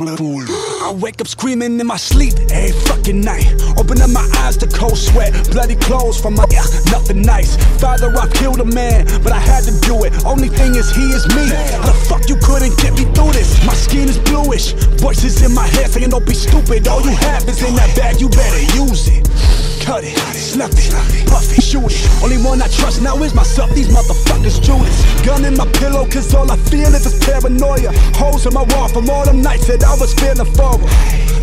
I wake up screaming in my sleep every fucking night. Open up my eyes to cold sweat, bloody clothes from my yeah, nothing nice. Father, I killed a man, but I had to do it. Only thing is, he is me. How the fuck you couldn't get me through this? My skin is bluish, voices in my head saying don't be stupid. All you have is in that bag, you better use it. Cut it, snuff it, puff it, shoot it. Only one I trust now is myself. These motherfuckers Judas. Gun in my pillow, cause all I feel is this paranoia. Holes in my wall from all them nights that I was feeling forward.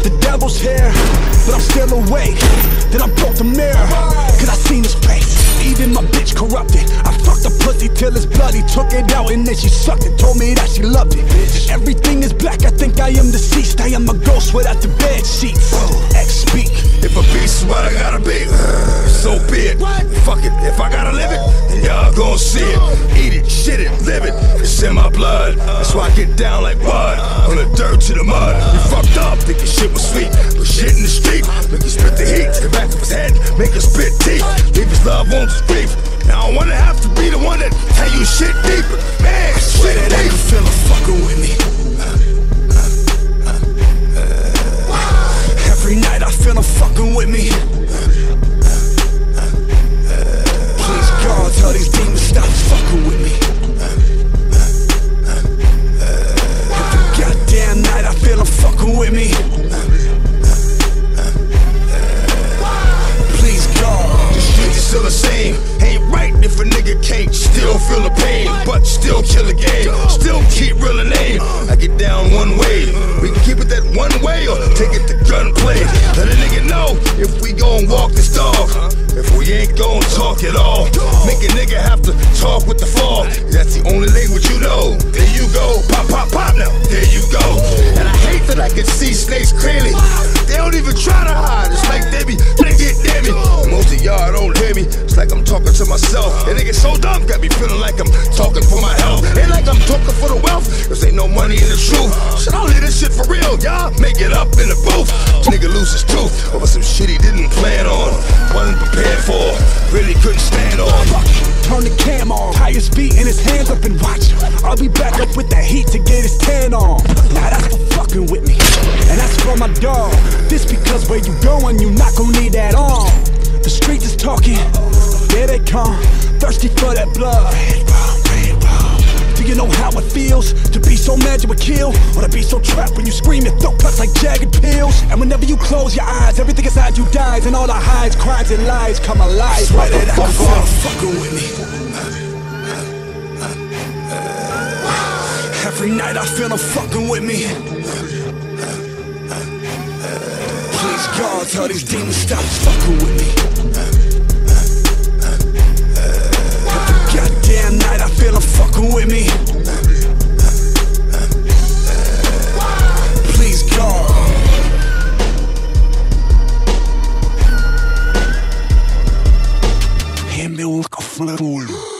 The devil's here, but I'm still awake. Then I broke the mirror, cause I seen his face. Even my bitch corrupted. I till it's bloody. Took it out and then she sucked it. Told me that she loved it. Everything is black, I think I am deceased. I am a ghost without the bed sheets. X speak. If a beast is what I gotta be, uh, so be it. Fuck it, if I gotta live it, then y'all gon' see it. Eat it, shit it, live it. It's in my blood. That's why I get down like what? On the dirt to the mud. You fucked up, thinking shit was sweet. But shit in the street, make you spit the heat. To the back of his head, make him spit teeth. Leave his love on his grief. I don't wanna have to be the one that tell you shit deeper. At all. Make a nigga have to talk with the fall. That's the only language you know. There you go. Pop, pop, pop now. There you go. And I hate that I can see snakes clearly. They don't even try to hide. It's like they be get near me. Most of y'all don't hear me. It's like I'm talking to myself. And nigga so dumb, got me feeling like I'm talking for my health. Ain't like I'm talking for the wealth. Cause ain't no money in the truth. Should I leave this shit for real? Y'all make it up in the booth. This Nigga lose his tooth over some shit he didn't plan on. Turn the cam on, his feet and his hands up and watch. I'll be back up with that heat to get his tan on. Now that's for fucking with me, and that's for my dog. This because where you going, you not gonna need that on. The streets is talking, there they come, thirsty for that blood. Do you know how it feels to be so mad you would kill, or to be so trapped when you scream your throat cuts like jagged pills? And whenever you close your eyes, everything inside you dies, and all the hides, crimes, and lies come alive. Swear that I can feel her fucking with me. Every night I feel her fucking with me. Please God, tell these demons stop fucking with me. Full